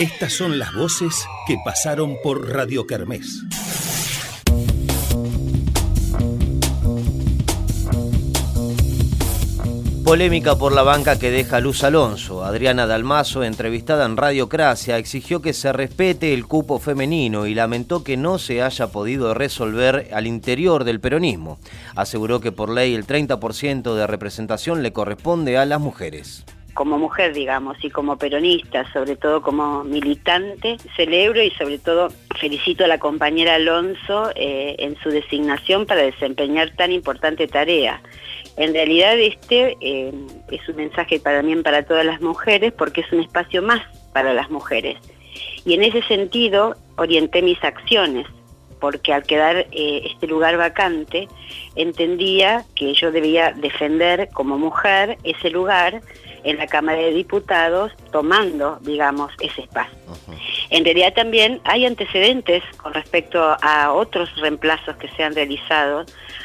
Estas son las voces que pasaron por Radio Kermés. Polémica por la banca que deja Luz Alonso. Adriana Dalmazo, entrevistada en Radio Cracia, exigió que se respete el cupo femenino y lamentó que no se haya podido resolver al interior del peronismo. Aseguró que por ley el 30% de representación le corresponde a las mujeres como mujer, digamos, y como peronista, sobre todo como militante, celebro y sobre todo felicito a la compañera Alonso eh, en su designación para desempeñar tan importante tarea. En realidad este eh, es un mensaje también para todas las mujeres porque es un espacio más para las mujeres. Y en ese sentido orienté mis acciones porque al quedar eh, este lugar vacante entendía que yo debía defender como mujer ese lugar en la Cámara de Diputados tomando, digamos, ese espacio. En realidad también hay antecedentes con respecto a otros reemplazos que se han realizado,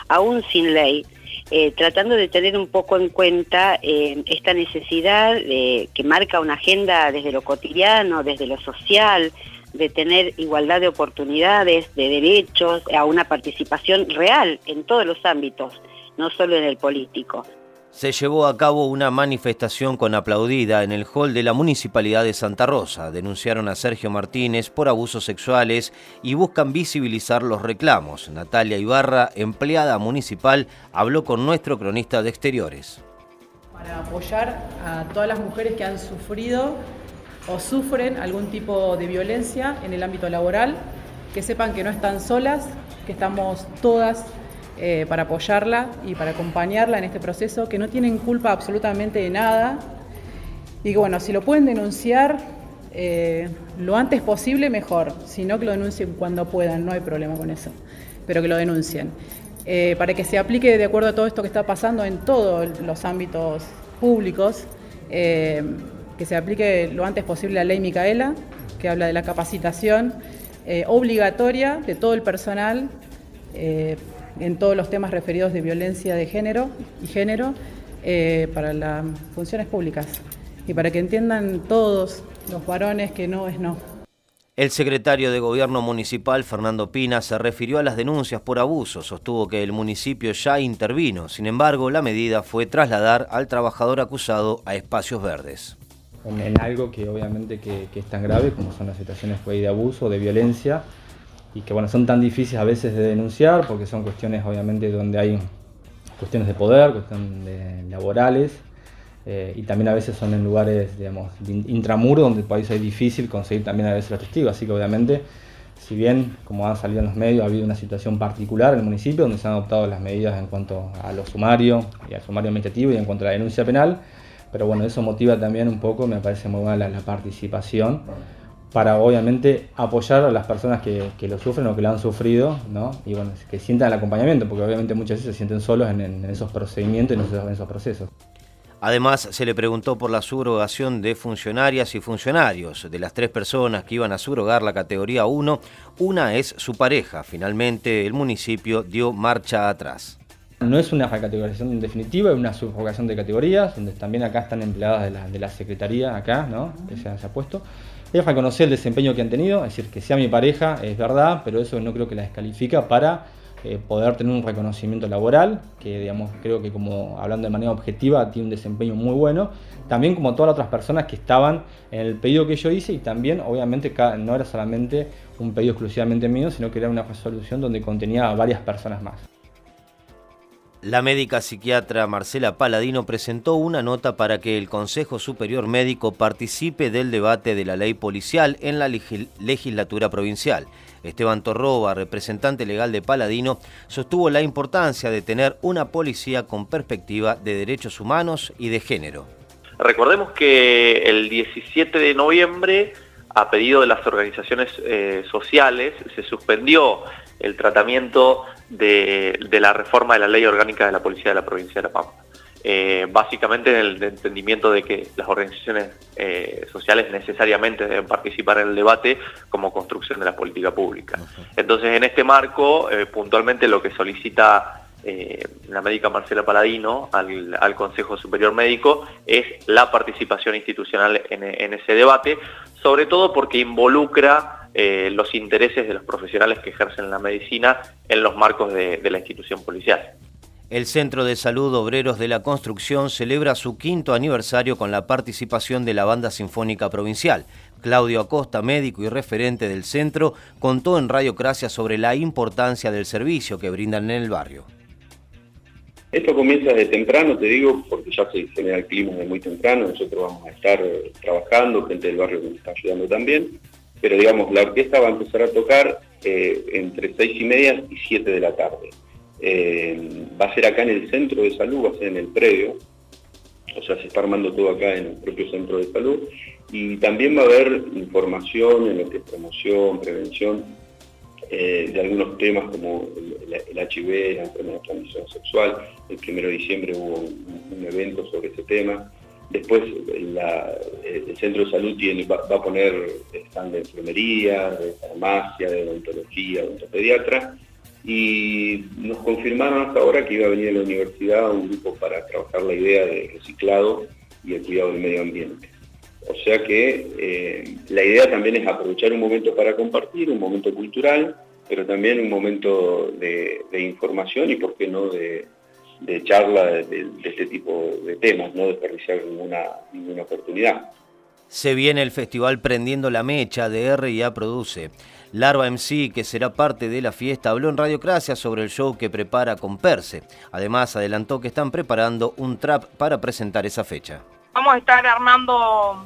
aún sin ley, eh, tratando de tener un poco en cuenta eh, esta necesidad de, que marca una agenda desde lo cotidiano, desde lo social, de tener igualdad de oportunidades, de derechos, a una participación real en todos los ámbitos, no solo en el político se llevó a cabo una manifestación con aplaudida en el hall de la Municipalidad de Santa Rosa. Denunciaron a Sergio Martínez por abusos sexuales y buscan visibilizar los reclamos. Natalia Ibarra, empleada municipal, habló con nuestro cronista de exteriores. Para apoyar a todas las mujeres que han sufrido o sufren algún tipo de violencia en el ámbito laboral, que sepan que no están solas, que estamos todas eh, para apoyarla y para acompañarla en este proceso, que no tienen culpa absolutamente de nada. Y que bueno, si lo pueden denunciar eh, lo antes posible, mejor. Si no, que lo denuncien cuando puedan, no hay problema con eso, pero que lo denuncien. Eh, para que se aplique de acuerdo a todo esto que está pasando en todos los ámbitos públicos, que se aplique lo antes posible la ley Micaela, que habla de la capacitación obligatoria de todo el personal en todos los temas referidos de violencia de género y género eh, para las funciones públicas y para que entiendan todos los varones que no es no. El secretario de Gobierno Municipal, Fernando Pina, se refirió a las denuncias por abuso. Sostuvo que el municipio ya intervino. Sin embargo, la medida fue trasladar al trabajador acusado a espacios verdes. En, algo que obviamente que, es tan grave como son las situaciones de abuso, de violencia, y que bueno, son tan difíciles a veces de denunciar porque son cuestiones obviamente donde hay cuestiones de poder, cuestiones laborales eh, y también a veces son en lugares, digamos, intramuro donde por ahí es difícil conseguir también a veces los testigos, así que obviamente si bien, como han salido en los medios, ha habido una situación particular en el municipio donde se han adoptado las medidas en cuanto a lo sumario y al sumario administrativo y en cuanto a la denuncia penal, pero bueno, eso motiva también un poco, me parece muy buena la participación para obviamente apoyar a las personas que, lo sufren o que lo han sufrido, ¿no? Y bueno, que sientan el acompañamiento, porque obviamente muchas veces se sienten solos en, esos procedimientos y en esos, procesos. Además, se le preguntó por la subrogación de funcionarias y funcionarios. De las tres personas que iban a subrogar la categoría 1, una es su pareja. Finalmente, el municipio dio marcha atrás. No es una categorización definitiva, es una subrogación de categorías, donde también acá están empleadas de la, de Secretaría, acá, ¿no? Que se, se ha puesto. Es reconocer el desempeño que han tenido, es decir, que sea mi pareja, es verdad, pero eso no creo que la descalifica para eh, poder tener un reconocimiento laboral, que digamos, creo que como hablando de manera objetiva tiene un desempeño muy bueno, también como todas las otras personas que estaban en el pedido que yo hice y también obviamente no era solamente un pedido exclusivamente mío, sino que era una resolución donde contenía a varias personas más. La médica psiquiatra Marcela Paladino presentó una nota para que el Consejo Superior Médico participe del debate de la ley policial en la legislatura provincial. Esteban Torroba, representante legal de Paladino, sostuvo la importancia de tener una policía con perspectiva de derechos humanos y de género. Recordemos que el 17 de noviembre, a pedido de las organizaciones eh, sociales, se suspendió el tratamiento de, la reforma de la ley orgánica de la Policía de la Provincia de La Pampa. Eh, básicamente en el entendimiento de que las organizaciones eh, sociales necesariamente deben participar en el debate como construcción de la política pública. Entonces, en este marco, puntualmente lo que solicita la médica Marcela Paladino al, Consejo Superior Médico es la participación institucional en, ese debate, sobre todo porque involucra eh, los intereses de los profesionales que ejercen la medicina en los marcos de, la institución policial. El Centro de Salud Obreros de la Construcción celebra su quinto aniversario con la participación de la Banda Sinfónica Provincial. Claudio Acosta, médico y referente del centro, contó en Radiocracia sobre la importancia del servicio que brindan en el barrio. Esto comienza desde temprano, te digo, porque ya se genera el clima de muy temprano, nosotros vamos a estar eh, trabajando, gente del barrio que nos está ayudando también, pero digamos, la orquesta va a empezar a tocar eh, entre seis y media y 7 de la tarde. Eh, va a ser acá en el centro de salud, va a ser en el predio, o sea, se está armando todo acá en el propio centro de salud, y también va a haber información en lo que es promoción, prevención, eh, de algunos temas como el, HIV, la enfermedad transmisión sexual. El 1 de diciembre hubo un, evento sobre ese tema. Después el centro de salud tiene, va, a poner stand de enfermería, de farmacia, de odontología, de odontopediatra. Y nos confirmaron hasta ahora que iba a venir a la universidad un grupo para trabajar la idea de reciclado y el cuidado del medio ambiente. O sea que eh, la idea también es aprovechar un momento para compartir, un momento cultural, pero también un momento de, información y, por qué no, de, charla de, este tipo de temas, no desperdiciar ninguna, ninguna oportunidad. Se viene el festival Prendiendo la Mecha de RIA Produce. Larva MC, que será parte de la fiesta, habló en Radiocracia sobre el show que prepara con Perse. Además, adelantó que están preparando un trap para presentar esa fecha vamos a estar armando,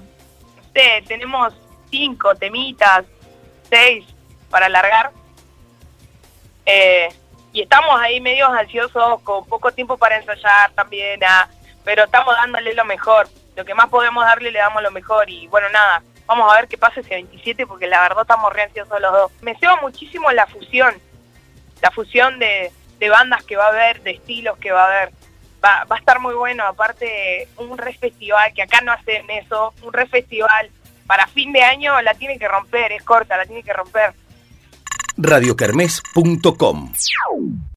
tenemos cinco temitas, seis para largar. Eh, y estamos ahí medios ansiosos, con poco tiempo para ensayar también, ah, pero estamos dándole lo mejor. Lo que más podemos darle le damos lo mejor. Y bueno, nada, vamos a ver qué pasa ese 27 porque la verdad estamos re ansiosos los dos. Me ceba muchísimo la fusión, la fusión de, de bandas que va a haber, de estilos que va a haber va, a estar muy bueno. Aparte, un re festival, que acá no hacen eso, un re festival para fin de año la tiene que romper, es corta, la tiene que romper. radiocarmes.com